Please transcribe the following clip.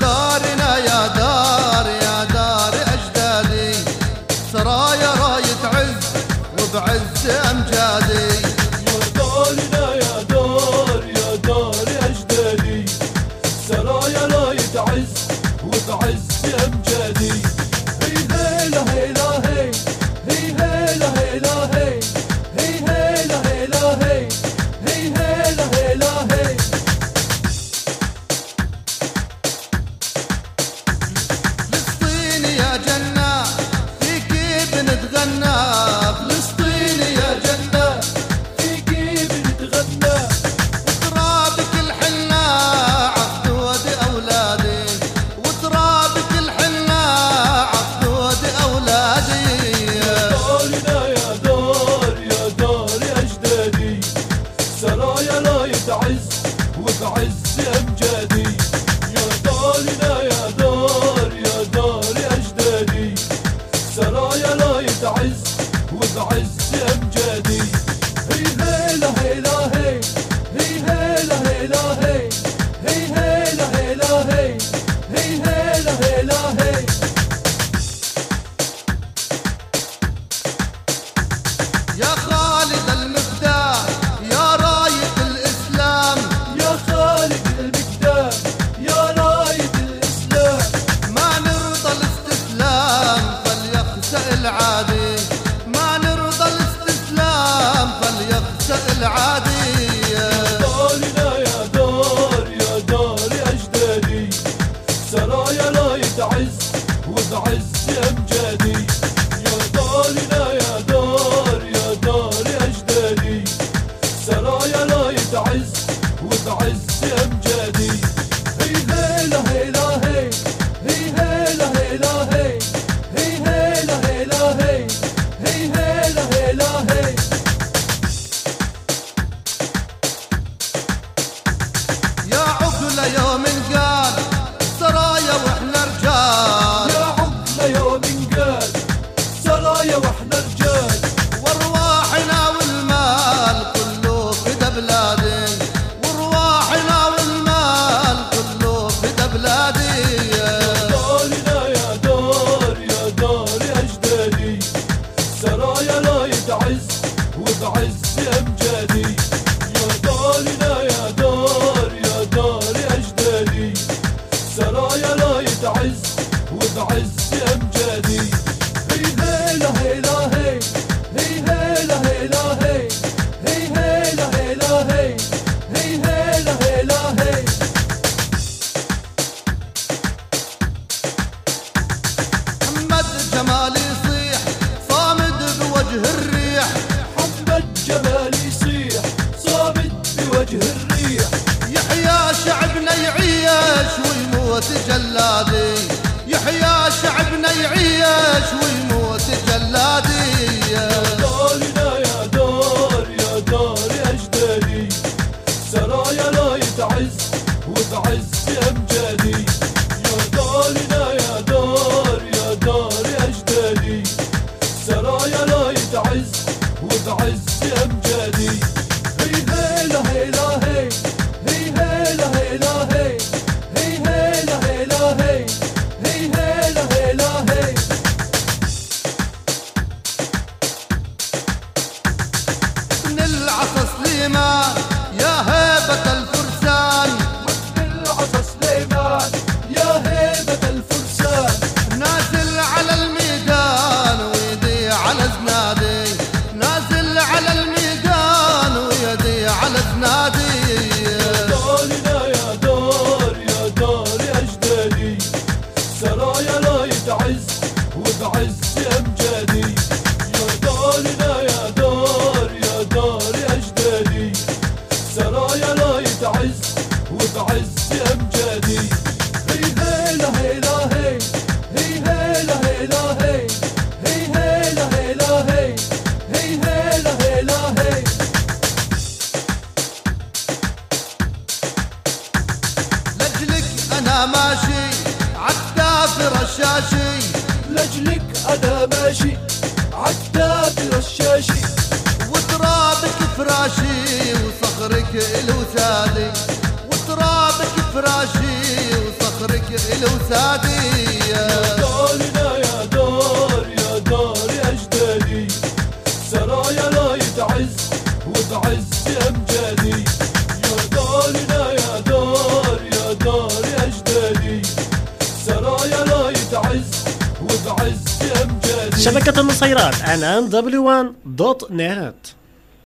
دارنا يا دار يا دار أجدادي سرايا راية عز وبعز أمجادي. وبعز أمجادي العيشة العادية دورنا يا دار يا دار أجدادي سرايا لا يتعز وبعز أمجادي. بلادي. اللاذي يحيا شعبنا ماشي رشاشي. لجلك أنا ماشي رشاشي. وترابك فراشي وصخرك وترابك فراشي وصخرك الوسادي شبكة النصيرات عنان w1.net